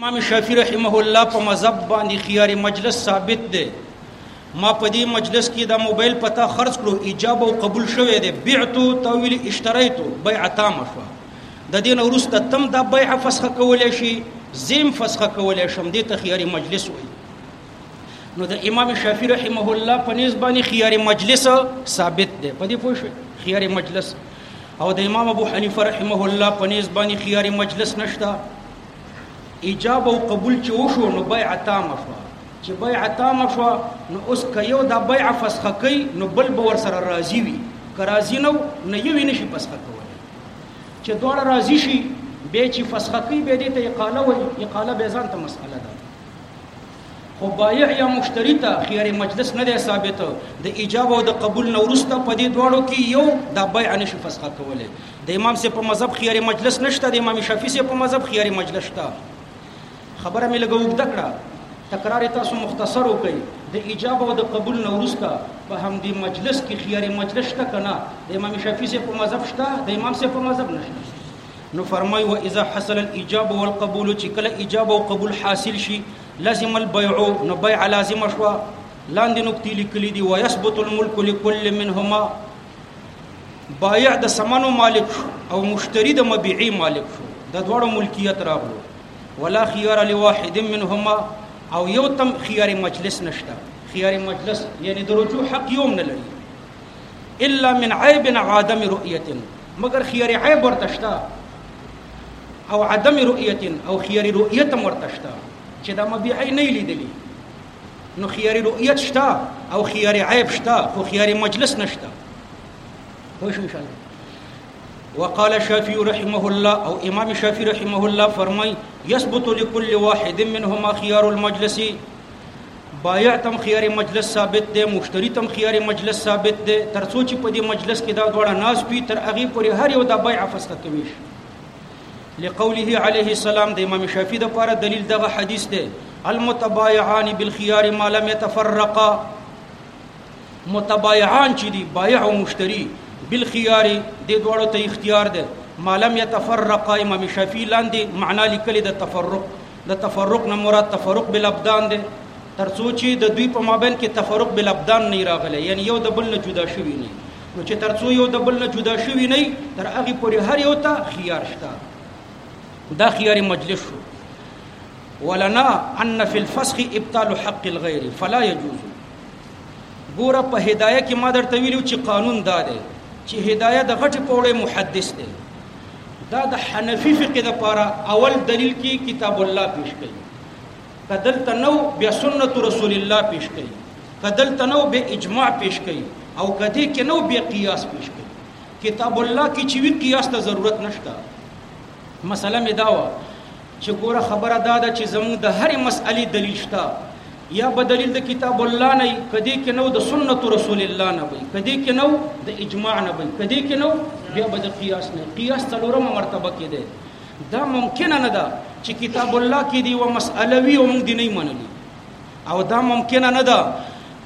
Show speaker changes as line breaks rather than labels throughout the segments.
امام شافعی رحمه الله په مذهب باندې خيار مجلس ثابت دی ما په دې مجلس کې دا موبایل پتا خرج کړو ایجاب او قبول شوه دی بعتو تویل اشتریتو بیع تام شو د دې نورسته تم دا بیع فسخ کولای شي زم فسخ کولای شم دې ته خيار مجلس وایي نو د امام شافعی رحمه الله په نسبت باندې خيار مجلس ثابت دی په دې پوه شئ خيار مجلس او د امام ابو حنیفه رحمه الله په نسبت باندې خيار مجلس نشته ایجاب او قبول چې وشو نو بیع تام شو چې بیع تام شو نو اوس که یو دا بیع فسخه کوي نو بل به ور سره راضي وي که راضي نو نه یو نه شي فسخه کولی چې دواړه راضي شي به چې فسخه کوي به دې ته اقاله وي اقاله به ځان ته مسأله ده خو بایع یا مشتری ته خیر مجلس نه دی ثابت د ایجاب او د قبول نورسته په دې دواړو کې یو د بیع نشي فسخه کولی د امام صاحب په مذهب خياري مجلس نشته د امام شافعي صاحب په مذهب خياري مجلس شته خبره مې لګه وګد کړه تکرار تاسو مختصر وکړئ د اجابه او د قبول نه ورسته په همدې مجلس کې خياري مجلس شته کنه د امام شافعي صاحب په مذهب شته د امام صاحب په مذهب نشته نو فرمای و اذا حصل الاجابه والقبول چې کله اجابه او قبول حاصل شي لازم البيع نو بيع لازم شو لاندې نقطې لیکلې دي ويثبت الملك لكل منهما بایع د سمنو مالک شو او مشتری د مبيعي مالک شو د دوړو ملکیت راغلو ولا خيار لواحد منهما او یو تم خيار مجلس نشته خيار مجلس یعنی د رجوع حق یوم نه لري الا من عيب عدم رؤيه مگر خيار عيب ورته شته او عدم رؤيه او خيار رؤيه تم ورته شته چې دا مبيعي نه لیدلی نو خياري رؤيت شته او خياري عيب شته خو خياري مجلس نشته خو شو ان شاء الله وقال الشافعي رحمه الله او امام الشافعي رحمه الله فرمای يثبت لكل واحد منهما خيار المجلس بایع تم خيار مجلس ثابت دی مشتری تم خيار مجلس ثابت دی ترڅو چې په دې مجلس کې دا ډول ناس وي تر هغه پورې هر یو د بيع فسخه کوي لقوله عليه السلام د امام شافعي د پاره دلیل دغه حدیث دی المتبايعان بالخيار ما لم يتفرقا متبايعان چې دي بایع او مشتری بالخيار د دوړو ته اختیار دی ما لم يتفرقا امام شافعي لاندې معنا لیکلې د تفرق د تفرق نه مراد تفرق بالابدان دی ترڅو چې د دوی په مابین کې تفرق بالابدان نه راغلی یعنی یو د بل نه جدا شوی نه نو چې تر څو یو د بل نه جدا شوي نه تر هغه پورې هر یو ته خيار شته دا خيار مجلس شو ولنا ان في الفسخ ابطال حق الغير فلا يجوز ګوره په هدايه کې ما درته ویلو چې قانون دا دی چې هدايه د غټي پوړې محدث دی دا د حنفي فقه لپاره اول دلیل کې کتاب الله پیش کړي که دلته نو بیا سنت رسول الله پیش کوي که دلته نو به اجماع پیش کوي او کدی کې نو به قیاس پیش کوي کتاب الله کې چې وی قیاس ته ضرورت نشته مسله می دا و چې ګوره خبره دا ده چې زموږ د هرې مسئلې دلیل شته یا به دلیل د کتاب الله نه کدی کې نو د سنت رسول الله نه وي کدی کې نو د اجماع نه وي کدی کې نو بیا به د قیاس نه قیاس څلورمه مرتبه کې ده دا ممکنه نه ده چې کتاب الله کې دی و مسأله وی او موږ دی نه منلې او دا ممکنه نه ده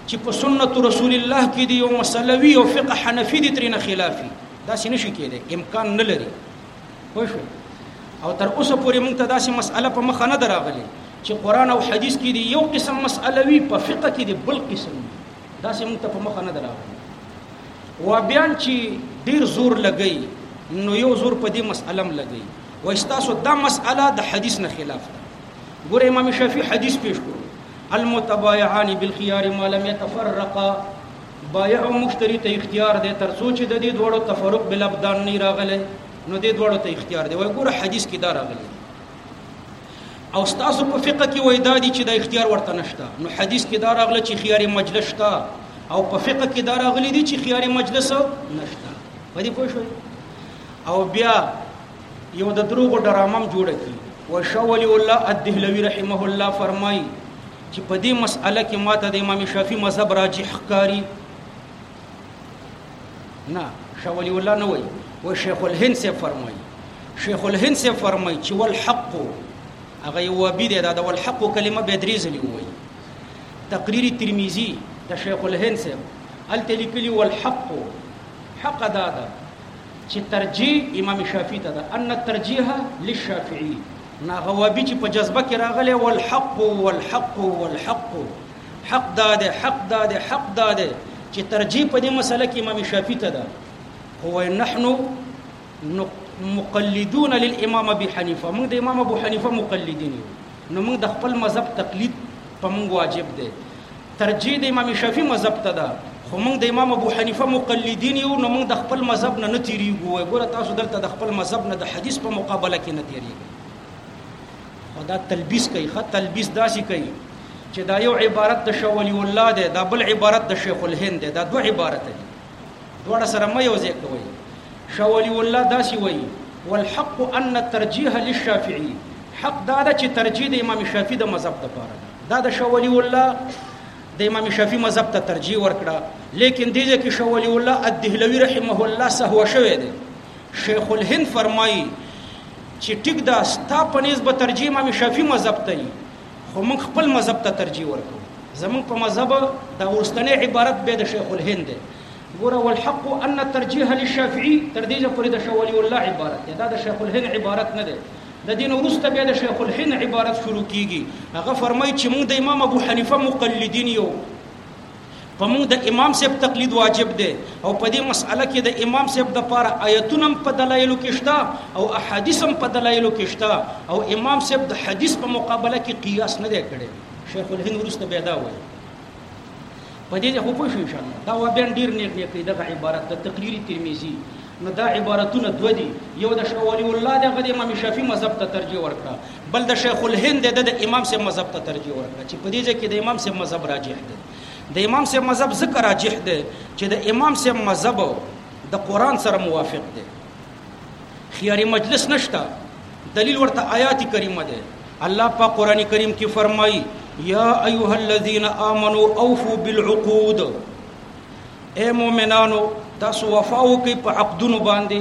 چې په سنت رسول الله کې دی او مسأله وی او فقه حنفي دی ترنه خلافي دا څه نشي کېدای امکان نه لري خوښ او تر اوسه پورې موږ ته داسې مسأله په مخه نه دراغلي چې قران او حديث کې دی یو قسم مسأله وی په فقه کې دی بل قسم وی دا سه مونږ ته په مخه نه دراغلی و بیا چې ډیر زور لګی نو یو زور په دې مسالم لګی و استاسو دا مساله د حدیث نه خلاف ده ګوره امام شافعي حدیث پیش کړو المتبايعان بالخيار ما لم يتفرقا بایع او مشتری ته اختیار دی تر څو چې د دې دوړو تفرق بل ابدان نه راغلی نو دې دوړو ته اختیار دی وای ګوره حدیث کې دا راغلی او تاسو په فقه کې وای دادی چې د اختیار ورته نشته نو حدیث کې دا راغله چې خيار مجلس شته او په فقه کې دا راغلي دي چې خيار مجلس نشته په دې پوه شئ او بیا یو د دروغ ډرامم جوړ کی و شول الله الدهلوی رحمه الله فرمای چې په دې مسأله کې ماته د امام شافعي مذهب راجح ښکاری نه شاه ولی الله نه وای و شیخ الهند سے فرمای شیخ الهند سے فرمای چې والحق هغه یو بی دی دا د والحق کلمه به درې ځلې وای تقریر ترمذی د شیخ الهند سے الته لیکلی والحق حق دا ده چې ترجیح امام شافعی ته ده ان ترجیح للشافعی ناغوابی چې په جذبه کې راغلی والحق والحق والحق حق دا دی حق دا دی حق دا دی چې ترجیح په دې مسله کې امام شافعي ته ده هو نحن مقلدون للامام ابي حنيفه موږ د امام ابو حنيفه مقلدين یو نو موږ د خپل مذهب تقلید په موږ واجب دی ترجیح د امام شافعي مذهب ته ده خو موږ د امام ابو حنیفه مقلدین یو نو موږ د خپل مذهب نه نه تیریږو ګوره تاسو دلته د خپل مذهب نه د حدیث په مقابله کې نه تیریږئ خو دا تلبیس کوي خط تلبیس داسې کوي چې دا یو عبارت د شاه ولی الله دی دا بل عبارت د شیخ الهند دی دا دوه عبارت دي دواړه سره مې یو ځای کوي شاه ولی الله داسې وایي والحق ان الترجيح للشافعي حق دا ده چې ترجیح د امام شافعي د مذهب لپاره ده دا د شاه ولی الله د امام شافعي مذهب ته ترجیح ورکړه لیکن دې ځکه شاه ولی الله الدهلوي رحمه الله سهو شوی دی شیخ الهند فرمایي چې ټیک دا ستا په نیز به ترجیح امام شافعي مذهب ته خو موږ خپل مذهب ته ترجیح ورکو زموږ په مذهب دا ورستنی عبارت به د شیخ الهند دی ګوره والحق ان ترجیح للشافعي تر دې چې پرې د شوالي الله عبارت دی دا د شیخ الهند عبارت نه دی د دین ورسته بیا د شیخ الهند عبارت شروع کیږي هغه فرمایي چې موږ د امام ابو حنیفه مقلدین یو په موږ د امام صاحب تقلید واجب دی او په دې مسأله کې د امام صاحب د پاره آیتونه په دلایلو کې شته او احادیث هم په دلایلو کې شته او امام صاحب د حدیث په مقابله کې قیاس نه دی کړی شیخ الهند ورسته پیدا وایي په دې خو پوه شو ان شاء الله دا و بیان ډیر نیک نیک دی دغه عبارت د تقریری ترمذی نو دا عبارتونه دوه دي یو د شاولی الله دغه د امام شافعي مذهب ته ترجیح ورکړه بل د شیخ الهند د د امام صاحب مذهب ته ترجیح ورکړه چې په دې ځای کې د امام صاحب مذهب راجح دی د امام صاحب مذهب ذکر راجح دی چې د امام صاحب مذهب د قران سره موافق دی خياري مجلس نشتا دلیل ورته آیات کریمه ده الله په قران کریم کې فرمایي یا ایها الذین آمنو اوفوا بالعقود اے مؤمنانو تاسو وفا وکړئ په عقدونو باندې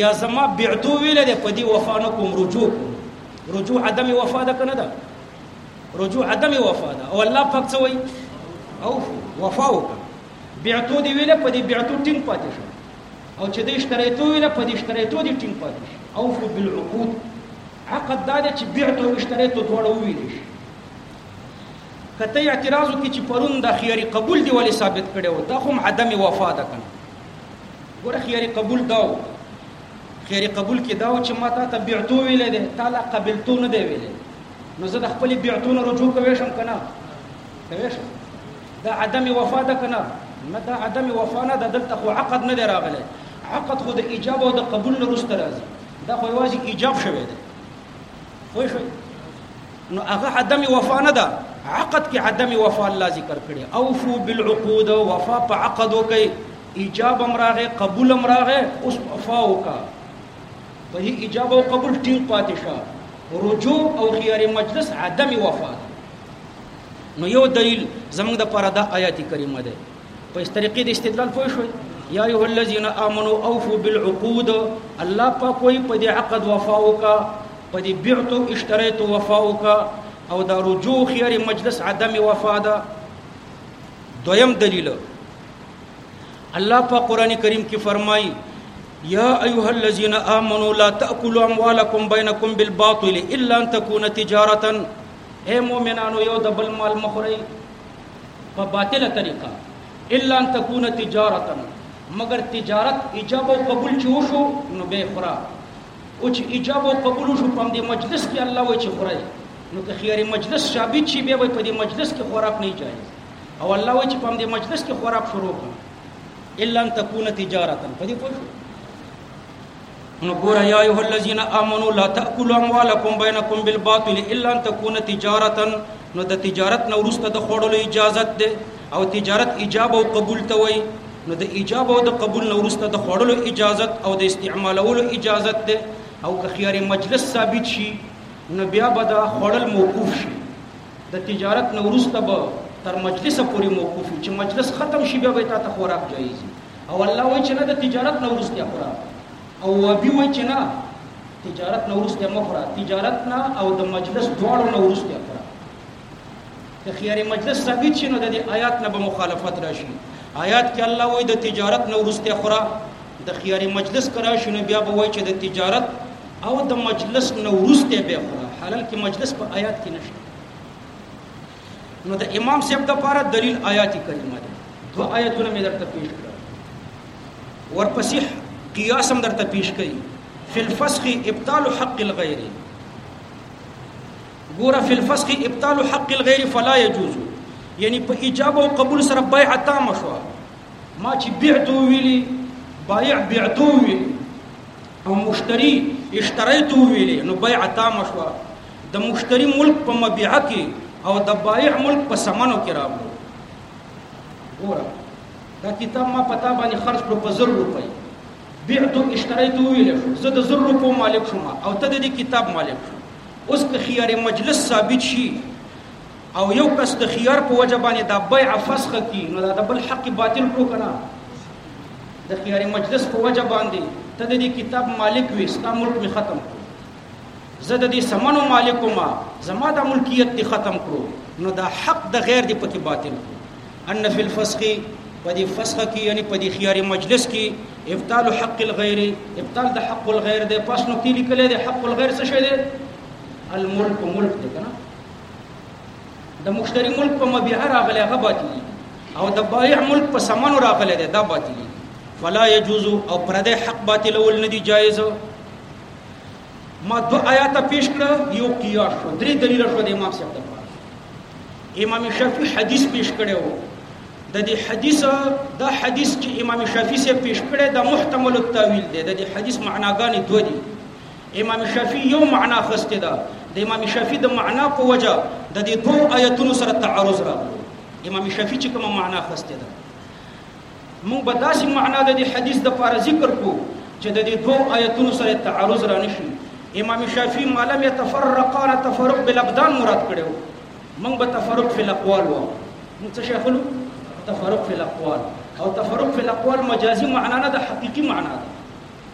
یا زما بعدو ویل ده په دې وفا نه کوم رجوع کوم رجوع عدم وفا ده کنه ده رجوع عدم وفا ده او الله پاک څه وایي او وفا وکړه بعدو دی ویل په دې بعدو ټینګ پاتې شو او چې دې اشتریتو ویل په دې اشتریتو دې ټینګ پاتې شو او فو بالعقود عقد دا چې بعدو او اشتریتو دواړه ویل شي کته اعتراض وکړي چې پرون د خياري قبول دی ولې ثابت کړي و دا هم عدم وفا ده کنه ګوره خیر قبول داو خیر قبول کې داو چې ما تا ته بیعتو ویلې ده تا لا قبلتو نه دی ویلې نو زه د خپل بیعتو نه رجوع کوي شم کنه کوي شم دا عدم وفا ده کنه نه دا عدم وفا نه ده دلته خو عقد نه دی راغلی عقد خو د ایجاب او د قبول نه وروسته راځي دا خو یوازې ایجاب شوی دی خو شو نو هغه عدم وفا نه ده عقد کې عدم وفا الله ذکر کړي اوفو بالعقود وفا په عقد وکي ایجاب امراغه قبول امراغه اوس وفا وکا په هي ایجاب او قبول ټینګ پاتې شه رجوع او خيار مجلس عدم وفا نو یو دلیل زمونږ د پاره د آیات کریمه ده په طریقې د استدلال پوه شوي یا ایه الذین آمنو اوفو بالعقود الله پاک وی په دې عقد وفا وکا په دې بعت او اشتریت وفا وکا او دا رجوع خیر مجلس عدم وفا ده دویم دلیل الله په قران کریم کې فرمایي یا ایها الذین آمنو لا تاکلوا اموالکم بینکم بالباطل الا ان تکون تجارتا اے مؤمنانو یو د بل مال مخورئ په باطله طریقه الا ان تكون تجارتا مگر تجارت ایجاب او قبول چې وشو نو به خورا او چې ایجاب او قبول وشو په دې مجلس کې الله وایي چې خورای نو که خیر مجلس ثابت شي به په دې مجلس کې خوراک نه جایز او الله وایي چې په دې مجلس کې خوراک شروع کړه الا ان تكون تجارتا په دې پوه نو ګوره یا ایه الذین آمنو لا تاکلوا اموالکم بینکم بالباطل الا ان تكون تجارتا نو د تجارت نو ورسته د خوړلو اجازه ده او تجارت ایجاب او قبول ته وای نو د ایجاب او د قبول نو ورسته د خوړلو اجازه او د استعمالولو اجازه ده او که خیاري مجلس ثابت شي نو بیا به د خوړل موقوف شي د تجارت نو ورسته به تر مجلس پورې موقوف چې مجلس ختم شي بیا به تا ته خوراک جایز وي او الله وایي چې نه د تجارت نه وروسته خورا او وابي وایي چې نه تجارت نه وروسته مه خورا تجارت نه او د مجلس دواړو نه وروسته خورا که خیارې مجلس ثابت شي نو د دې آیات نه به مخالفت راشي آیات کې الله وایي د تجارت نه وروسته خورا د خیارې مجلس کرا شي نو بیا به وایي چې د تجارت او د مجلس نه وروسته به خورا حالانکه مجلس په آیات کې نشته نو د امام صاحب د پاره دلیل آیات کریمه ده دو آیاتونه مې درته پیش کړل ورپسې قیاس هم درته پیش کړي فی الفسخ ابطال حق الغیر ګور فی الفسخ ابطال حق الغیر فلا يجوز یعنی په ایجاب او قبول سره بیع تام شو ما چې بعت ویلی بایع بعت ویلی او مشتری اشتریت ویلی نو بیع تام شو د مشتری ملک په مبيعه کې او د بایع ملک په سمنو کې راغلو ګوره دا کتاب ما پتا باندې خرج کړو په زر روپۍ بعتو اشتریتو ویل شو زه د زر روپو مالک شوم او ته د دې کتاب مالک شو اوس که خيار مجلس ثابت شي او یو کس د خيار په وجه باندې دا بيع فسخ کی نو دا بل حق باطل کړو کنه د خيار مجلس په وجه باندې ته د دې کتاب مالک وې ستا ملک می ختم زه د دې سمنو مالک ما زما د ملکیت دی ختم کړو نو دا حق د غیر دی پکې باطل ان فی الفسخ په دې فسخ کې یعنی په دې خيار مجلس کې ابطال حق الغیر ابطال د حق الغیر د پاس نقطې لیکلې د حق الغیر څه شی دی الملک ملک دی کنه د مشتری ملک په مبيع راغلی هغه باطل او د بایع ملک په سمنو راغلی دی دا باطل فلا يجوز او پردې حق باطل ول نه دی جایز ما دو آیات پیش کړه یو قیاس شو درې دلیل شو د امام صاحب لپاره امام شافعي حدیث پیش کړو د دې حدیث دا حدیث چې امام شافعي سه پیش کړی دا محتمل التاویل دی د دې حدیث معناګانې دوه دي امام شافعي یو معنا خوسته ده د امام شافعي د معنا په وجه د دې دوه آیتونو سره تعارض راغلی امام شافعي چې کومه معنا خوسته ده موږ به داسې معنا د دې حدیث د پاره ذکر کو چې د دې دوه آیتونو سره تعارض را نشي امام شافعي مالم يتفرقان تفرق بالابدان مراد کړو موږ به تفرق فی الاقوال و موږ څه شیخلو تفرق فی الاقوال او تفرق فی الاقوال مجازي معنا نه د حقيقي معنا ده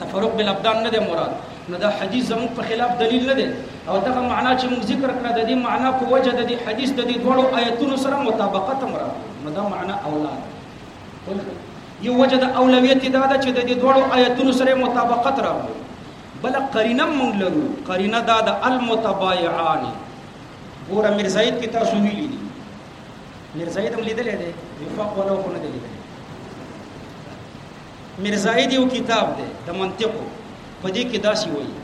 تفرق بالابدان نه دی مراد نو دا حدیث زموږ په خلاف دلیل نه دی او دغه معنا چې موږ ذکر کړه د دې معنا په وجه د دې حدیث د دې دوړو آیتونو سره مطابقت مراد نو دا معنا اولا یو وجه د اولویت دا ده چې د دې دوړو آیتونو سره مطابقت راغلی بل قرینه موږ لرو قرینه دا د المتبایعان ګور امیر زید کې تاسو ویلي دي امیر زید هم لیدلې ده وفاق ولا خو نه دی لیدلې میرزايي د یو کتاب دی د منطقو په دې کې داسې وایي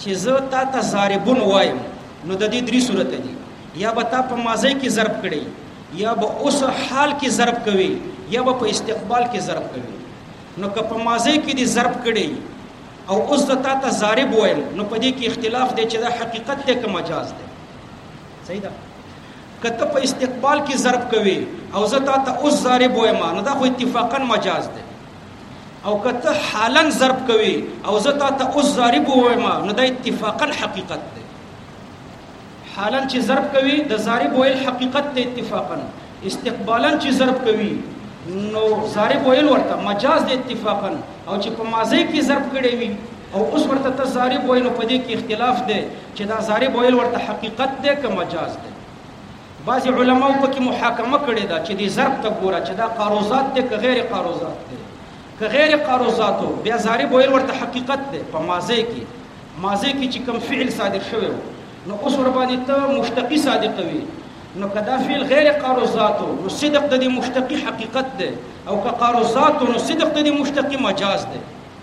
چې زه تا ته ضاربون وایم نو د دې درې صورت دي یا به تا په ماضی کې ضرب کړي یا به اوس حال کې ضرب کوي یا به په استقبال کې ضرب کوي نو که په ماضی کې دې ضرب کړي او اوس د تا ته ضارب وایم نو په دې کې اختلاف دی چې دا حقیقت دی که مجاز دی صحیح ده که ته په استقبال کې ضرب کوې او زه تا ته اوس ضارب وایم نو دا خو اتفاقا مجاز دی او که ته حالا ضرب کوې او زه تا ته اوس ضارب وایم نو دا اتفاقا حقیقت دی حالا چې ضرب کوي د ضارب ویل حقیقت ته اتفاقا استقبالا چې ضرب کوي نو ضارب ویل ورته مجاز دی اتفاقا او چې په ماضی کې ضرب کړي وي او اوس ورته ته ضارب وایې نو په دې کې اختلاف دی چې دا ضارب ویل ورته حقیقت دی که مجاز دی بعضې علماو پکې محاکمه کړې ده چې دې ضرب ته ګوره چې دا قاروزات دی که غیر قاروزات دی که غیر قاروزاتو بیا ضارب ویل ورته حقیقت دی په ماضی کې ماضی کې چې کوم فعل صادق شوی و نو اوس ور باندې ته مشتقي صادق وي نو کدا فعل غیر قاروزاتو نو صدق د دې مشتقي حقیقت دی او که قاروزاتو نو صدق د دې مشتقي مجاز دی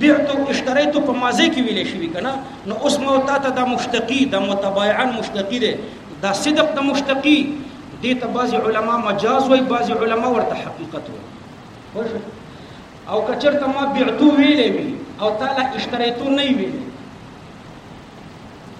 بعت او اشتريت په ماضي کې ویل شوی کنه نو اوس مو تا ته د مشتقي د متبايعا مشتقي ده دا صدق د مشتقي دې ته بعضي علما مجاز وای بعضي علما ورته حقیقت وای او کچرته ما بعتو ویلې وی او تعالی اشتریتو نه ویلې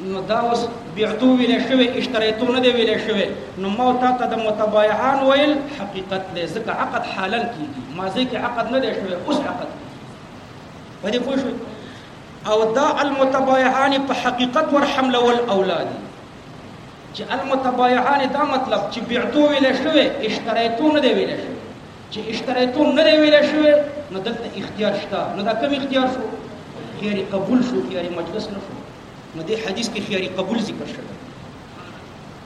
نو دا اوس بیعتو ویل شوی اشتریتو نه دی ویل شوی نو ما تا ته د متبایعان ویل حقیقت دی ځکه عقد حالا کیږي ماضی کې عقد نه دی شوی اوس عقد کیږي په دې پوه شو او دا المتبایعان په حقیقت ور حملول اولاد چې المتبایعان دا مطلب چې بیعتو ویل شوی اشتریتو نه دی ویل شوی چې اشترایتون نه دی ویل شوی نو دلته اختیار شته نو دا کوم اختیار شو خیاري قبول شو خیاري مجلس نه شو نو دې حدیث کې خیاري قبول ذکر شوی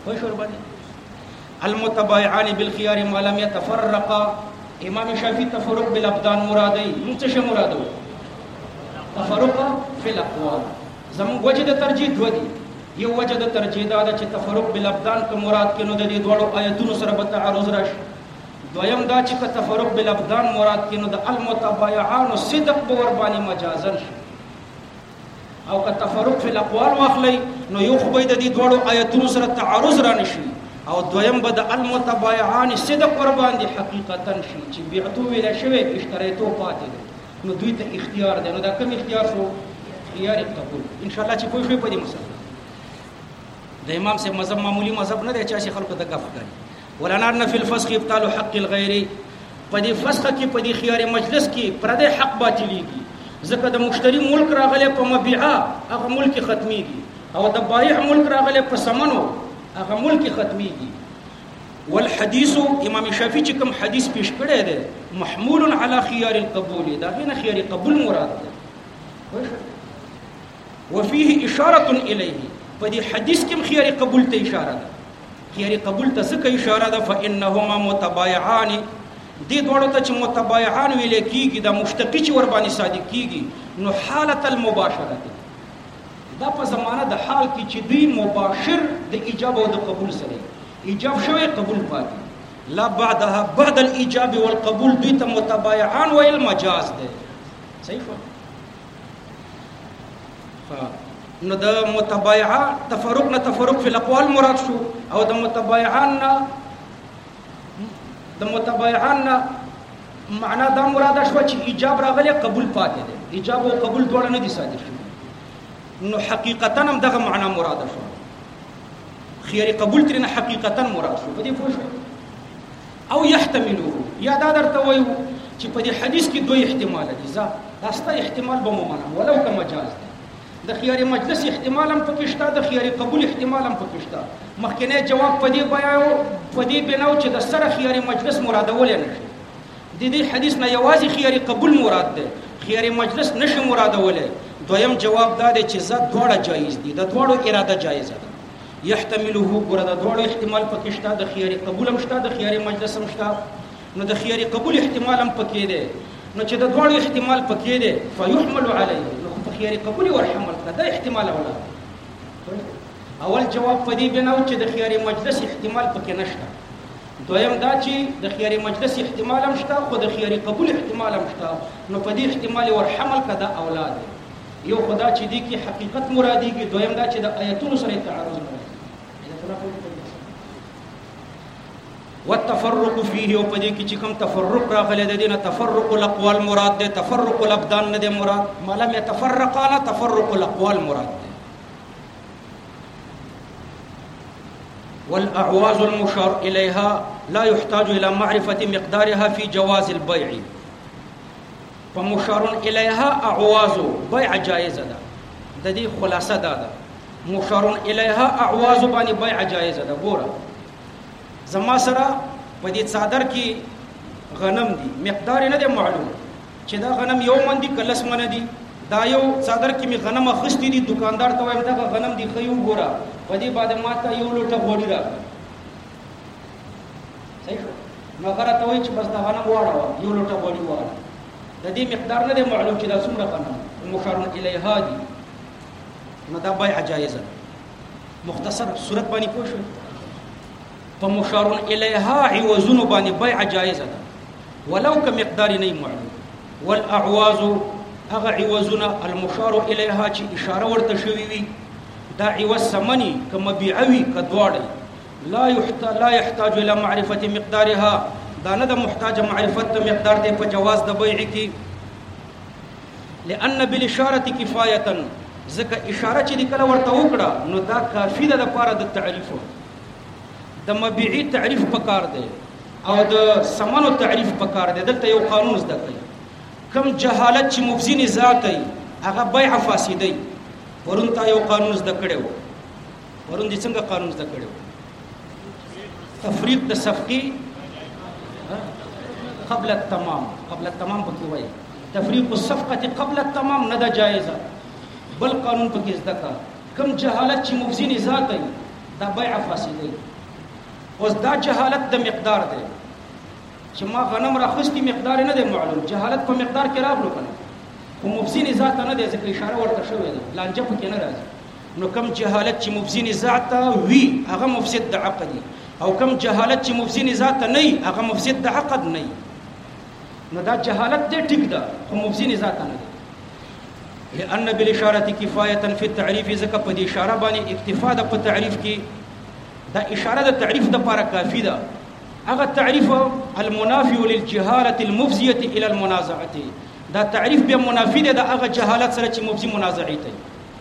وای شو باندې المتبايعان بالخيار ما لم يتفرقا امام شافعي تفرق بالابدان مرادي موږ څه مرادو تفرق في الاقوال زموږ وجه د ترجیح دوه دي یو وجه د ترجیح دا ده چې تفرق بالابدان که مراد کې نو د دې دواړو آیتونو سره به تعارض راشي دویم دا چې که تفرق بالابدان مراد کې نو د المتبايعان صدق به ور باندې مجازن شي او که تفرق فی الاقوال واخلي نو یو خو به د دې دوړو آیتونو سره تعارض را نشي او دویم به د المتبايعان صدق ور باندې حقیقتا شي چې بیعتو ویل شوی اشتریتو پاتې دی نو دوی ته اختیار دی نو دا کوم اختیار شو اختیار قبول ان شاء الله چې پوه شئ په دې مسله د امام صاحب مذهب معمولی مذهب نه دی چې خلکو ته غف کوي ولنار نفي الفسخ ابطال حق الغير په دې فسخ کې په دې خيار مجلس کې پردې حق باطلېږي ځکه د مشتری ملک راغله په مبيعه هغه ملک ختميږي او د بایع ملک راغله په سمنو هغه ملک ختميږي والحديث امام شافعي چې کوم حدیث پیش کړی دی محمول على خيار القبول دا غنه خيار قبول مراد دی وفيه اشاره الیه په دې حدیث کې خیر قبول ته اشاره ده خیر قبول ته څه اشاره ده فانهما متبايعان دې دوړو ته چې متبايعان ویل کیږي دا مشتقی چې ور باندې صادق کیږي نو حالت المباشره ده دا په زمانه د حال کې چې دوی مباشر د ایجاب او د قبول سره ایجاب شوی قبول پاتې لا بعدها بعد الايجاب والقبول دوی ته متبايعان ویل مجاز ده صحیح نو د متبايعه تفرق نه تفرق فی الاقوال مراد شو او د متبايعان نه د متبايعان نه معنا دا مراد شو چې ایجاب راغلی قبول پاتې دی ایجاب او قبول دواړه نه دي صادر شوي نو حقیقتا هم دغه معنا مراد شو خیر قبول ترنه حقیقتا مراد شو په دې پوه شو او يحتمله یا دا درته وایو چې په دې حدیث کې دوه احتمال دي ځا دا ستا احتمال به مو منم ولو که مجاز دی د خيار مجلس احتمال هم پکې شته د خيار قبول احتمال هم پکې شته مخکنه جواب په دې بیاو په دې بناو چې د سره خيار مجلس مرادول نه شي د دې حدیث نه یوازې خيار قبول مراد ده خيار مجلس نشي مرادول دویم جواب دا دی چې زه دواړه جایز دي د دواړو اراده جایزه ده يحتمله ګوره دا دواړه احتمال پکې شته د خيار قبول هم شته د خيار مجلس هم شته نو د خيار قبول احتمال هم پکې دی نو چې د دواړو احتمال پکې دی فيحمل عليه نو خو په خيار قبول ورحمل کړه دا احتمال اوله اول جواب په دې بنا چې د خيار مجلس احتمال پکې نشته دویم دا چې د خيار مجلس احتمال هم شته خو د خيار قبول احتمال هم شته نو په دې احتمال ورحمل کړه دا اولاد دی یو خدا چې دې کې حقیقت مرادېږي دویم دا چې د آیتونو سره تعارض نه راځي دا تناقض دی والتفرق فيه او پدې کې چې کوم تفرق راغلی د دینه تفرق الاقوال مراد ده تفرق الابدان نه ده مراد ملم يتفرق على تفرق الاقوال مراد ده والاعواز المشار اليها لا يحتاج الى معرفه مقدارها في جواز البيع په مشارون الیها اعوازو بیع جایز ده د دې خلاصه دا ده مشارون الیها اعوازو باندې بیع جایز ده ګوره زما سره په دې صادر کې غنم دي مقدار نه دی معلوم چې دا غنم یو من دي کلس من دي دا یو صادر کې می غنم اخستې دي دکاندار ته وایم دا غنم دي خيو ګوره په دې باندې ماته یو لوټه غوړي راکړه صحیح شو نو هغه راته وایي چې بس دا غنم واړوه یو لوټه غوړي واړه د دې مقدار نه دی معلوم چې دا څومره غنم مشار الیها دي نو دا بیع جایزه مختصر صورت باندې پوه شو په مشار الیها عوضونو باندې بیع جایزه ده ولو که مقدار نه معلوم والاعواز هغه عوضونه المشار الیها چې اشاره ورته شوی وي دا عوض سمنی که مبيعوي که دواړه لا يحتاج لا يحتاج الى معرفه مقدارها دا نه د محتاج معرفت ته مقدار دی په جواز د بیع کې لأن بالاشاره کفایه ځکه اشاره چې کله ورته وکړه نو دا کافی ده لپاره د تعریف د مبيعي تعریف پکار دی او د سمنو تعریف پکار دی دلته یو قانون زده کوي کم جهالت چې مفزي نزاع کوي هغه بیع فاسدي ورونتا یو قانون زده کړو پرون دې څنګه قانون زده کړو تفریق د صفقي قبل التمام قبل التمام پکې وایي تفریق الصفقه قبل التمام نه ده جایزه بل قانون پکې زده کا کم جهالت چې مفزي نزاع کوي دا بیع فاسده اوس دا جهالت د مقدار دی چې ما غنم راخستی مقدار نه دی معلوم جهالت په مقدار کې راغلو کنه خو مفزي نزاع ته نه دی ځکه اشاره ورته شوې ده لانجه پکې نه راځي نو کم جهالت چې مفزي نزاع ته وي هغه مفسد د عقد او کم جهالت چې مفزي نزاع ته نه هغه مفسد د عقد نه نو دا جهالت دې ټیک ده خو مفزي نزاع ته نه لأن بالإشارة كفاية في التعريف ځکه په دې اشاره باندې اکتفا ده په تعریف کې دا اشاره د تعریف د لپاره کافی ده هغه تعریف المنافي للجهالة المفزية إلى المنازعة دا تعریف به منافي ده د هغه جهالت سره چې مفزي منازعه ته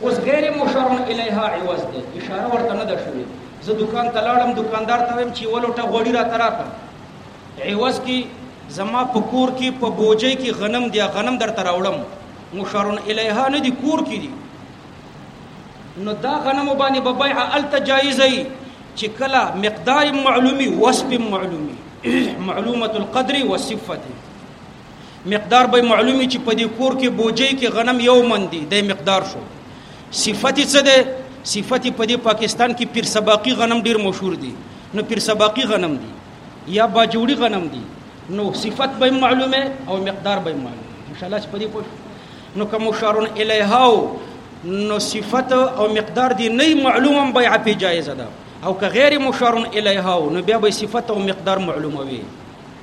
اوس غیر مشار الیه عوض دی اشاره ورته نه ده شوې زه دکان ته لاړم دکاندار ته ویم چې یوه لوټه غوړي راته راکړه عوض کې زما په کور کې په بوجۍ کې غنم دی غنم درته راوړم مشار الیه نه دی کور کې دی نو دا غنم باندې به بیع الته جایزه وي چې کله مقدار معلومي وصف معلومي معلومه القدر والصفه مقدار به معلوم وي چې په دې کور کې بوجۍ کې غنم یو من دی د مقدار شو صفت څه دی صفت په دې پاکستان کې پیر سباقي غنم ډیر مشهور دی نو پیر سباقي غنم دی یا باجوړي غنم دی نو صفت به معلومه او مقدار به معلومه ان شاء الله چې په دې پوه نو کوم شارون الیهاو نو صفت او مقدار دی نه معلومه بیع په جایز ده او که غیر مشارون الیهاو نو بیا به صفت او مقدار معلومه وي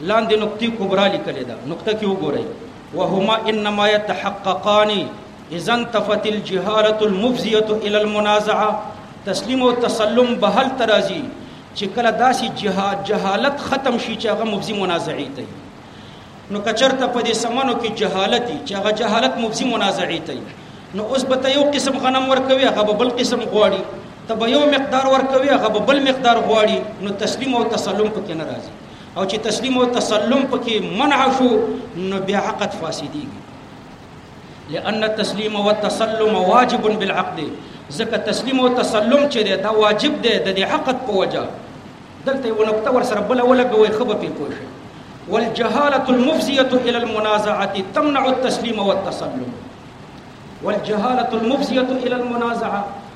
لاندې نقطې کبرا لیکلې ده نقطه کې وګورئ وهما انما يتحققان اذا انتفت الجهاله المفزيه الى المنازعه تسلیم او تسلم به هل ترازی چې کله داسې جهاد جهالت ختم شي چې هغه مفزي منازعې ته نو کچرته په دې سمنو کې جهالت چې هغه جهالت مفزي منازعې ته نو اوس به ته یو قسم غنم ورکوي هغه به بل قسم غواړي ته به یو مقدار ورکوي هغه به بل مقدار غواړي نو تسلیم او تسلم پکې نه راځي او چې تسلیم او تسلم پکې منع شو نو بیا عقد فاسدیږي لأن التسلیم والتسلم واجب بالعقد ځکه تسلیم او تسلم چې دی دا واجب دی د دې حقت په وجه دلته یو نقطه ور سره بل ولګوي خبر په پوه شي والجهاله المفزيه الى المنازعه تمنع التسليم والتسلم والجهاله المفزيه الى المنازعه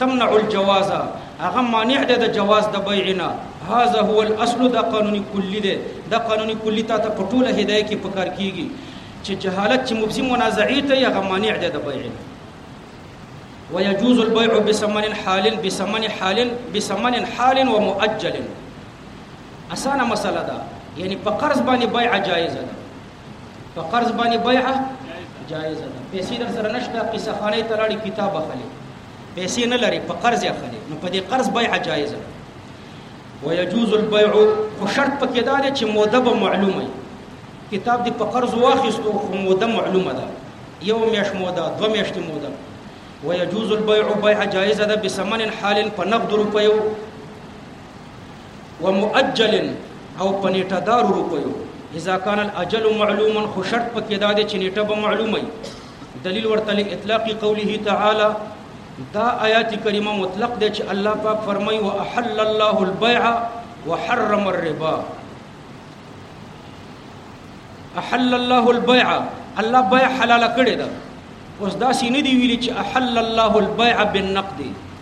تمنع الجواز هغه مانع ده د جواز د بیع نه هاذا هو الاصل دا قانوني کلی ده دا قانوني کلی ته په ټوله هدايه کې پکار کیږي چې جهالت چې مفزي منازعه ته هغه مانع ده د بیع نه ويجوز البيع بثمن حال بثمن حال بثمن حال ومؤجل اسانه مسله ده یعنی په قرض باندې بیع جایز ده په قرض باندې بیعه جایز ده پیسې در سره نشته قصه خانه ته لاړې کتاب اخلي پیسې نه لري په قرض اخلي نو په دې قرض بیعه جایز ده ويجوز البيع خو شرط پکې دا دی چې موده به معلومه کتاب دی په قرض واخیستو خو موده معلومه ده یو میاش موده دو میاشتې موده ويجوز البيع بيع جائز ده بثمن حال په نقد روپیو ومؤجل او په نیټه دارو روپیو اذا كان الاجل معلوما خو شرط پکې دا دی چې نیټه به معلومه وي دلیل ورته له اطلاق قوله تعالی دا آیات کریمه مطلق دی چې الله پاک فرمایي واحل الله البيع وحرم الربا احل الله البيع الله بيع حلال کړی دا اوس دا سینې دی ویلي چې احل الله البيع بالنقد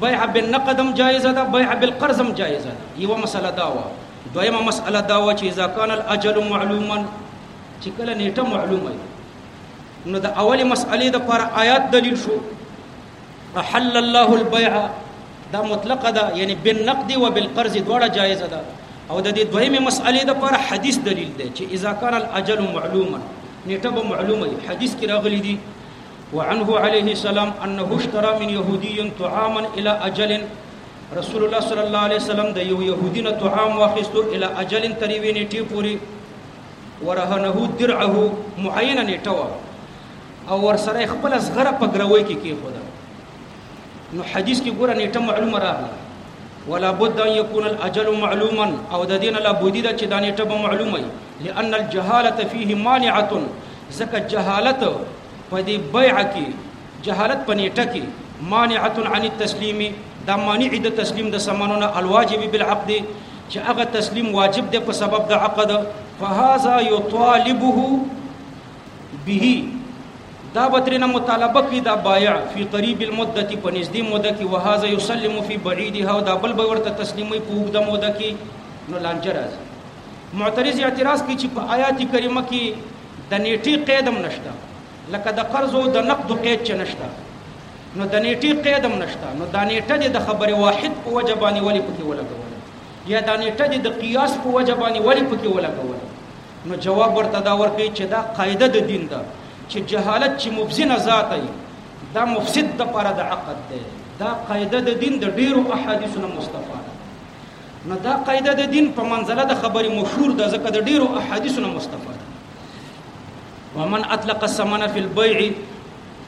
بیع بالنقد هم جایز ده بیع بالقرض هم جایز ده یو مسله دا و دویمه مسله دا و چې اذا كان الاجل معلوما چې کله نیټه معلومه نو د اول مسلې د پر آیات دلیل شو حل الله البيع دا مطلق ده یعنی بالنقد وبالقرض دواړه جایز ده او د دې دویمه مسلې د پر حدیث دلیل ده چې اذا كان الاجل معلوما نیټه به معلومه حدیث کې راغلي دي وعنه عليه السلام انه اشترى من يهودي طعاما الى اجل رسول الله صلی الله علیه وسلم د یو يهودي نه طعام واخیستو اله اجل تری وی نیټه پوری ورهنه درعه معینه نیټه او ور سره خپل زغره په ګروي کې کې خدا نو حدیث کې ګوره نیټه معلومه راغله ولا بد ان يكون الاجل معلوما او د دین لا بودی دا چې دا نیټه به معلومه لئن الجهاله فيه مانعه زکه جهالت په دې بیعه کې جهالت په نیټه کې مانعه عن التسلیم دا مانع د تسلیم د سمانونه الواجب بالعقد چې هغه تسلیم واجب دی په سبب د عقد فهذا يطالبه به دا بترنه مطالبه کوي دا بایع فی قریب المدته په نږدې مده کې وهذا يسلم فی بعیدها دا بل به ورته تسلیمي په وګد مده کې نو لانجه راځي معترض اعتراض کوي چې په آیات کریمه کې د نیټې قید هم نشته لکه د قرضو د نقدو قید چې نشته نو د نیټې قید هم نشته نو دا نیټه دې د خبرې واحد په وجه باندې ولې پکې ولګوله یا دا نیټه دې د قیاس په وجه باندې ولې پکې ولګوله نو جواب ورته دا ورکړي چې دا قاعده د دین ده چې جهالت چې مفزنه ذات دی دا مفسد د پر د عقد دی دا قاعده د دین د ډیرو احادیثو نه مستفاد نو دا قاعده د دین په منزله د خبرې مشهور ده ځکه د ډیرو احادیثو نه مستفاد ومن اطلق الثمن في البيع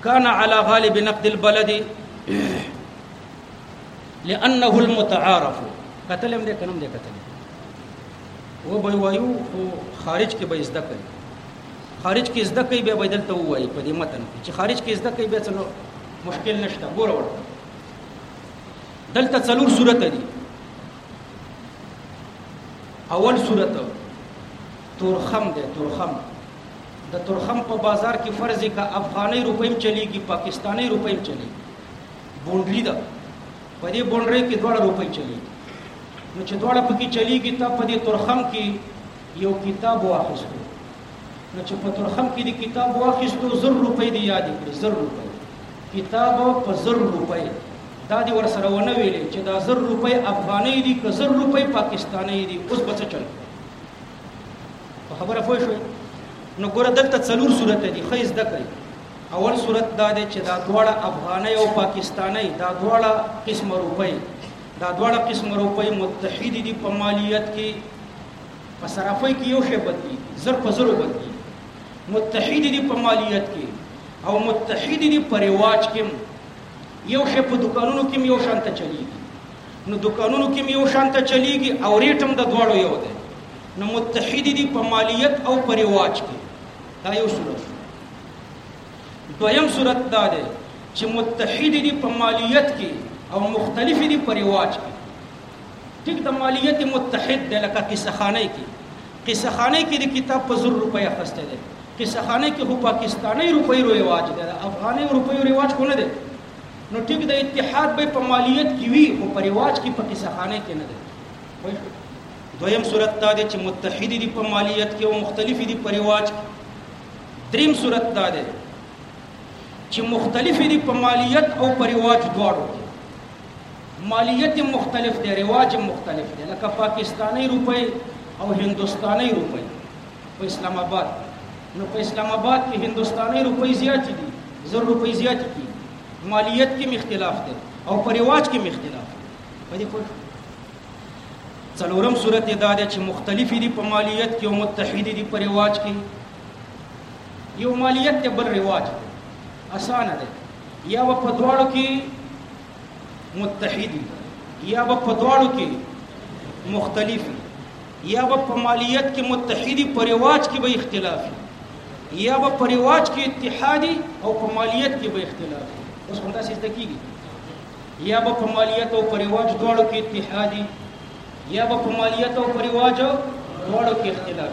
كان على غالب نقد البلد لانه المتعارف قتلم دې کنم دې قتل و به وایو خو خارج کې به زده کوي خارج کې زده کوي به بدلته وایي په دې متن چې خارج کې زده کوي به څه مشکل نشته ګوره ورته دلته څلور صورت دي اول صورت تورخم ده تورخم د تورخم په بازار کې فرض کا افغاني روپۍ چلیږي پاکستاني روپۍ چلیږي بونډري ده په دې بونډري کې دوه روپۍ چلیږي نو چې دوه پکې چلیږي ته په دې تورخم کې یو کتاب واخیستو نو چې په ترخم کې د کتاب واخیستو زر روپۍ دی یادې کړې زر روپۍ کتاب په زر روپۍ دا دی ور سره ونه ویلې چې دا زر روپۍ افغانۍ دي که زر روپۍ پاکستانۍ دي اوس به څه چل په خبره پوه شوئ نو ګوره دلته څلور صورت دي ښه زده کړئ اول صورت دا دی چې دا دواړه افغانۍ او پاکستانۍ دا دواړه قسم روپۍ دا دواړه قسم روپۍ متحد دي په مالیت کې په صرافۍ کې یو شی بدلېږي، زر په زرو بدلېږي. متحدې دي په مالیت کې او متحدې دي په رواج کې هم یو شی په دوکانونو کې هم یو شان ته چلېږي. نو دوکانونو کې هم یو شان ته چلېږي او ریټ هم د دواړو یو دی. نو متحدې دي په مالیت او په رواج کې. دا یو صورت شو. دویم صورت دا دی چې متحدې دي په مالیت کې او مختلفې دي په رواج کې. ټیک د مالیت متحد د لکه قصه خانه کې قصه خانه کې د کتاب په زر روپۍ اخسته ده قصه خانه کې هو پاکستاني روپۍ رواج ده افغاني روپۍ رواج خو نه ده نو ټیک د اتحاد به په مالیت کې وي خو په رواج کې په قصه خانه کې نه ده دویم صورت دا ده چې متحد دي په مالیت کې او مختلف دي په رواج کې دریم صورت دا ده چې مختلفې دي په مالیت او په رواج دواړو کې مالیت مختلف دی رواج مختلف دی لکه پاکستاني روپۍ او هندستاني روپۍ په اسلام آباد نو په اسلام آباد کې هندستاني روپۍ زیات دي زر روپۍ زیات دي مالیت کې مختلف دی او په رواج کې مختلف دی په دې پوه څلورم صورت دا دی چې مختلفې دي په مالیت کې او متحدې دي په رواج کې یو مالیت دی بل رواج دی اسانه دی یا به په دواړو کې متحد یا به په دواړو کې مختلف یا به په مالیت کې متحدي په رواج کې به اختلاف یا به په رواج کې اتحادي او په مالیت کې به اختلاف اوس همدا څه زده کیږي یا به په مالیت او په رواج دواړو کې اتحادي یا به په مالیت او په رواج دواړو کې اختلاف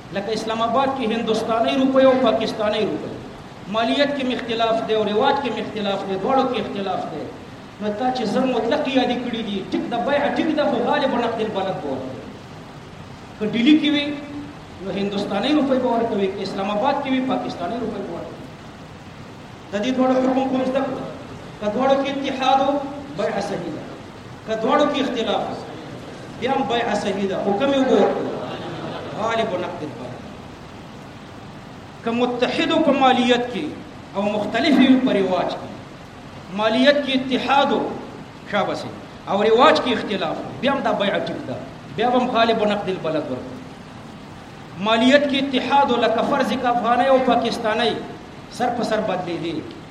لکه اسلام آباد کې هندوستاني روپۍ او پاکستاني روپۍ مالیت کې مختلاف دی او رواج کې مختلاف دی دواړو کې اختلاف دی نو تا چې زر مطلق یادې کړې دي ټیک د بیع ټیک ده خو غالب نقد البلد به ورکوي که ډیلي کې وي نو هندوستاني روپۍ به ورکوي که اسلام آباد کې وي پاکستاني روپۍ به ورکوي د دې دواړو حکم کوم زده کړو که دواړو کې اتحاد او بیع صحیح ده که دواړو کې اختلاف وي بیا هم بیعه صحیح ده خو کومې اوبه ورکړو غالب و نقد البلد که متحد په مالیت کې او مختلف په رواج کې مالیت کې اتحاد او شابسي او رواج کې اختلاف بیا هم دا بیعه ټیک ده بیا هم غالب و نقد البلد ورکړو مالیت کې اتحاد لکه فرض کا افغاني او پاکستاني سر په سر بدلې دي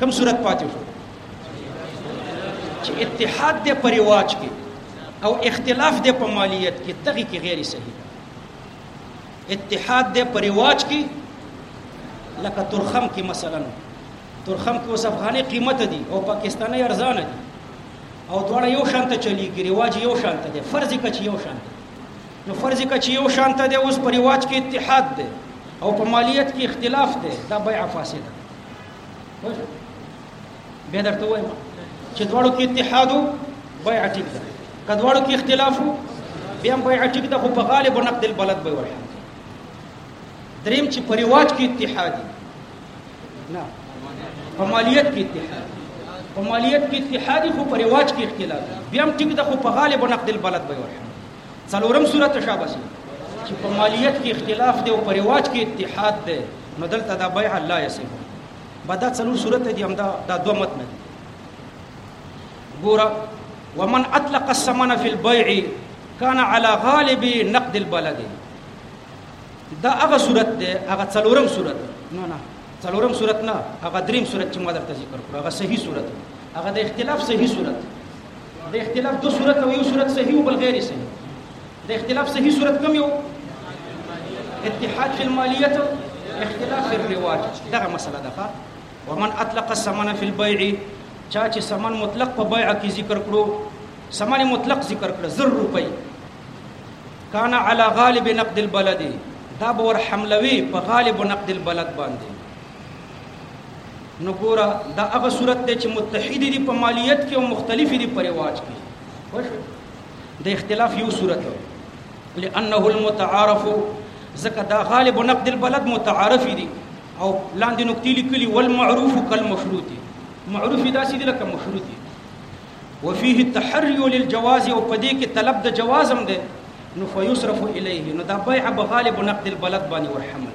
کم صورت پاتې شو چې اتحاد دې پر رواج کې او اختلاف دې په مالیت کې دغه کې غیر صحیح اتحاد دې پر رواج کې لکه ترخم کې مثلا ترخم کې اوس افغاني قیمت دي او پاکستاني ارزان دي او دواړه یو شان ته چلیږي رواج یو شان ته دي فرض کچ یو شان ته نو فرض کچ یو شان ته دي اوس پر رواج کې اتحاد دي او په مالیت کې اختلاف دي دا بیع فاسده بیا درته وایم چې دواړو کې اتحاد او بیع ټیک ده که دواړو کې اختلاف وو بیا هم بیع ټیک ده خو په غالب نقد البلد به ورحم دریم چې په رواج کې اتحاد نه په مالیت کې اتحاد په مالیت کې اتحاد خو په رواج کې اختلاف بیا هم ټیک ده خو په غالب نقد البلد به ورحم څلورم صورت ته شابه شي چې په مالیت کې اختلاف دی او په رواج کې اتحاد دی نو دلته دا بیع لا یصح بدا څلور صورت دي همدا دا دوه مت نه دي ګوره ومن اطلق الثمن في البيع كان على غالب نقد البلد دا هغه صورت دی هغه څلورم صورت نه نه څلورم صورت نه هغه دریم صورت چې ما درته ذکر کړو هغه صحیح صورت هغه د اختلاف صحیح صورت د اختلاف دو صورت او یو صورت صحیح او بل غیر صحیح د اختلاف صحیح صورت کوم یو اتحاد فی المالیت اختلاف فی الرواج دغه مسله ده ومن اطلق الثمن فی البيع چا چې ثمن مطلق په بیع کې ذکر کړو ثمن مطلق ذکر کړ زر روپۍ کان علی غالب نقد البلد دا به ور حملوي په غالب نقد البلد باندې نو ګوره دا هغه صورت دی چې متحد دي په مالیت کې او مختلف دي په رواج کې وشو د اختلاف یو صورت لانه المتعارف زکه دا غالب نقد البلد متعارف دي او لاندې نقطې لیکلي والمعروف كالمشروط معروف دا سیدی لکه مشروط دي وفيه التحري للجواز او پدې کې طلب د جواز هم ده نو فيصرف اليه نو دا بيع بغالب نقد البلد باندې ورحمل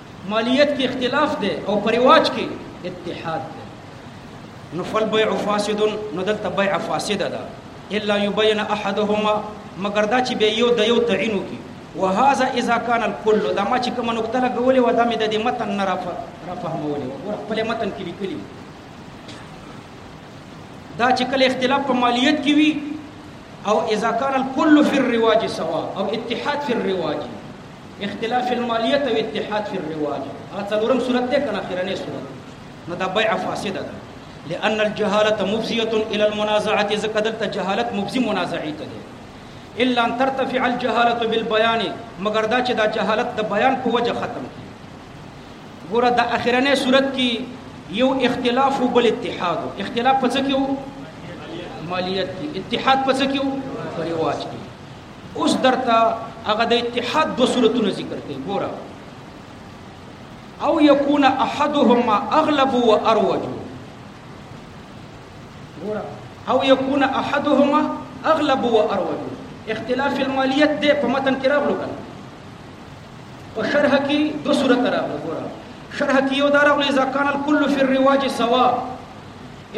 مالیت کې اختلاف دی او په رواج کې اتحاد دی نو فل بیع فاسد نو دلته بیع فاسده ده الا یبین احدهما مگر دا چې به یو د یو تعین وکي وهذا اذا كان الكل دا ما چې کوم نقطه لګولې و دا مې د دې متن نه را فهمولې و خپل متن کې لیکلي دا چې کله اختلاف په مالیت کې وي او اذا كان الكل في الرواج سواء او اتحاد في الرواج اختلاف المالیت او اتحاد فی الرواج هغه څلورم صورت دی کنه اخرنې صورت نو دا بیع فاسده ده لأن الجهالة مفزية إلى المنازعة ځکه دلته جهالت مفزي منازعي ته دی الا ان ترتفع الجهالة بالبيان مگر دا چې دا جهالت د بیان په وجه ختم کی ګوره د اخرنې صورت کې یو اختلاف او بل اتحاد اختلاف پڅ کیو مالیت کې اتحاد پڅ کیو په رواج کې اوس درته هغه د اتحاد دو صورتونه ذکر کوي ګوره او یکون احدهما اغلب و اروج ګوره او یکون احدهما اغلب و اروج اختلاف المالیت دې په متن کې راغلو کنه په شرح کې دو صورت راغلو ګوره شرح کې یو دا راغلي اذا کان الكل فی الرواج سوا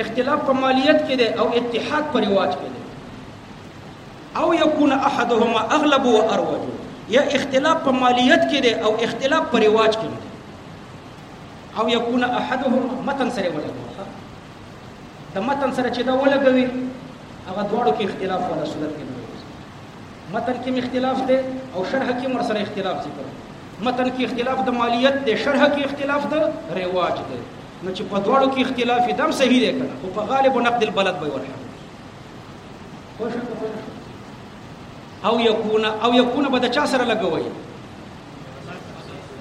اختلاف په مالیت کې دی او اتحاد په رواج کې دی او یکون احدهما اغلب و اروج یا اختلاف په مالیت کې دی او اختلاف په رواج کې دی او یکون احدهما متن سره ولګوخه د متن سره چې دا ولګوي هغه دواړو کې اختلاف ولا صورت کې متن کې اختلاف دی او شرح کې مر سره اختلاف ذکر متن کې اختلاف د مالیت دی شرح کې اختلاف د رواج دی نو چې په دواړو کې اختلاف دم صحیح دی کنه خو په غالب نقد البلد به ورحم خوښه ده خوښه او یکون او یکون به د چا سره لګوي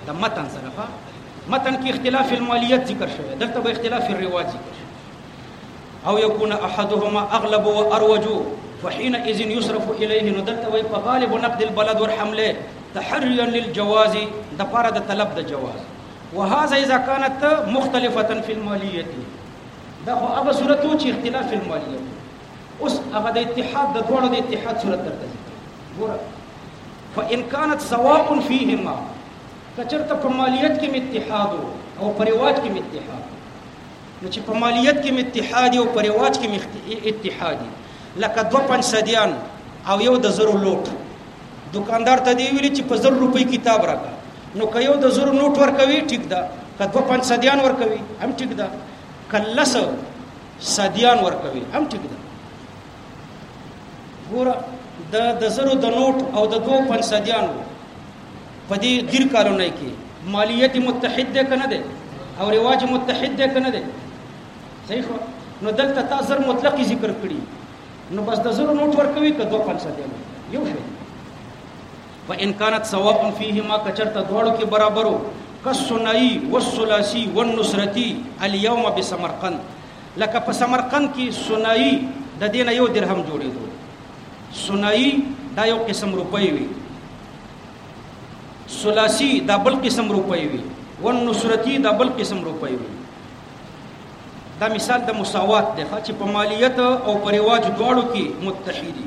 د متن سره ها متن کې اختلاف المالیت ذکر شوی دلته به اختلاف الرواج ذکر شوی او یکون احدهما اغلب و اروج فحين اذ يصرف اليه نو دلته وي په غالب نقد البلد ور حمله تحريا للجواز د پاره د طلب د جواز وهذا اذا كانت مختلفه في الماليه دا خو هغه صورتو چې اختلاف الماليه اوس هغه د اتحاد د دوړو د اتحاد صورت درته ځي ګوره فإن كانت سواء فيهما کچرته په مالیت کې اتحاد او په رواج کې اتحاد نو چې په مالیت کې اتحاد او په رواج کې اتحاد لکه دو پنځ صدیان او یو د زرو لوټ دکاندار ته دی ویل چې په زر روپۍ کتاب راکړه نو که یو د زرو نوټ ورکوي ټیک ده که دو پنځ صدیان ورکوي هم ټیک ده کلس سدیان ورکوي هم ټیک ده ګوره د د زرو د نوټ او د دوه پنځ سدیانو په دې دیر کارونه کې مالیت متحد ده کنه ده او رواج متحد ده کنه ده صحیح خو نو دلته تا زر مطلق ذکر کړی نو بس د زرو نوټ ورکوي که دوه پنځ سدیانو یو شی فان كانت سواء فيهما کچرته دوړو کې برابرو کسنئی والثلاثی والنصرتی اليوم بسمرقند لکه په سمرقند کې سنئی د دین یو درهم جوړېدو سنئی دا یو قسم روپۍ وي ثلاثی دا بل قسم روپۍ وي والنصرتی دا بل قسم روپۍ وي دا مثال د مساوات دی چې په مالیت او په رواج دواړو کې متحدي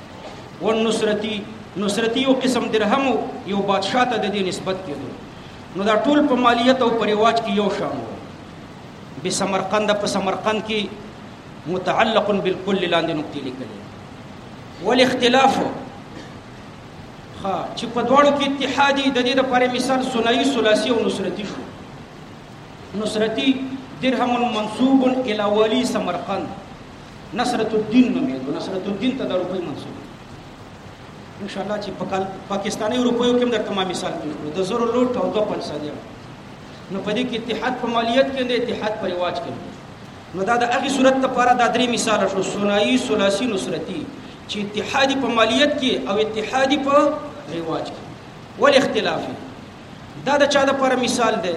والنصرتی نصرتی یو قسم درهم یو بادشاہ ته د دې نسبت کېدو نو دا ټول په مالیت او په رواج کې یو شان وو به سمرقند په سمرقند کې متعلق بالکل لاندې نقطې لیکلې والاختلاف ها چې په دواړو کې اتحادي د دې لپاره مثال سنایي ثلاثي او نصرتی شو نصرتی درهم منصوب الى والي سمرقند نصرت الدین نومېدو نصرت الدین ته د روپۍ منسوب ان شاء الله چې په پاکستاني روپیو کې درته ما مثال پیښ کړو د زرو لوټ او دوه پنځه دی نو په دې کې اتحاد په مالیت کې دی اتحاد په رواج کې دی نو دا د هغه صورت لپاره دا درې مثال شو سنایي ثلاثي نصرتي چې اتحاد په مالیت کې او اتحاد په رواج کې ول اختلافي دا د چا لپاره مثال دی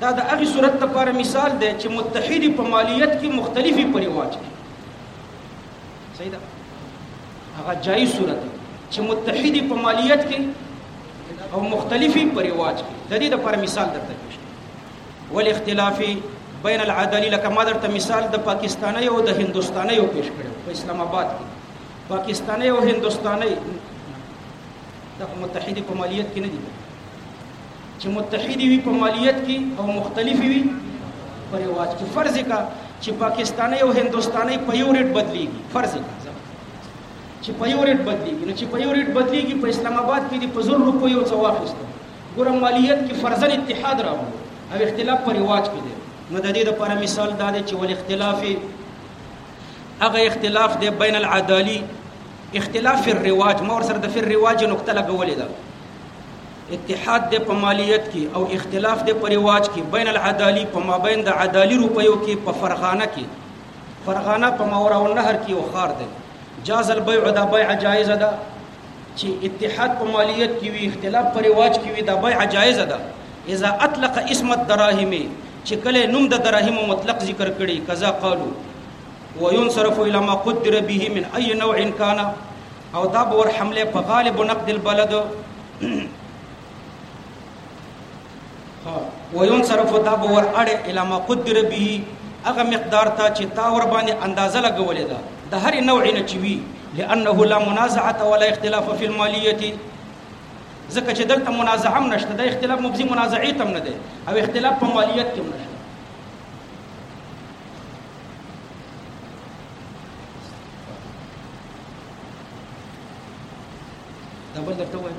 دا د هغه صورت لپاره مثال دی چې متحدی په مالیت کې مختلفي پرې واچي صحیح ده هغه جای صورت چې متحدی په مالیت کې او مختلفي پرې واچي د دې لپاره مثال درته پیش ول اختلافي بین العدل لکه ما درته مثال د پاکستاني او د هندستاني او پیش کړو په اسلام آباد کې پاکستاني او هندستاني دا خو متحدې په مالیت کې نه دي چې متحدې وي په مالیت کې او مختلفې وي په رواج کې فرض کا چې پاکستاني او هندستاني په یو ریټ بدلیږي فرض کا چې په یو ریټ بدلیږي نو چې په یو ریټ بدلیږي په اسلام آباد کې دي په زر روپو یو څه واخیست ګوره مالیت کې فرضاً اتحاد راغلو او اختلاف په رواج کې دی نو د دې لپاره مثال دا دی چې ول اختلاف هغه اختلاف دی بین العدالی اختلاف الرواج ما ور سره د فر رواج نقطه لګولې ده اتحاد د په مالیت کې او اختلاف د په رواج کې بین العدالی په مابین د عدالی روپیو کې په فرغانه کې فرغانه په ماورا النهر کې یو خار دی جاز البيع دا بيع جائز ده چې اتحاد په مالیت کې وي اختلاف پر رواج کې وي دا بیع جایز ده اذا اطلق اسم الدراهم چې کله نوم د دراهم مطلق ذکر کړي کذا قالو وينصرف الى ما قدر به من اي نوع كان او دا بور حمله په غالب نقد البلد ها وينصرف دا به ور اړه اله ما قدر به هغه مقدار ته چې تا ور باندې اندازه لګولې ده د هر نوع نه چې وي لانه لا منازعه ولا اختلاف في الماليه ځکه چې دلته منازعه هم نشته د اختلاف مبزي منازعه تم نه ده او اختلاف په مالیت کې هم نشته دا بل درته وایم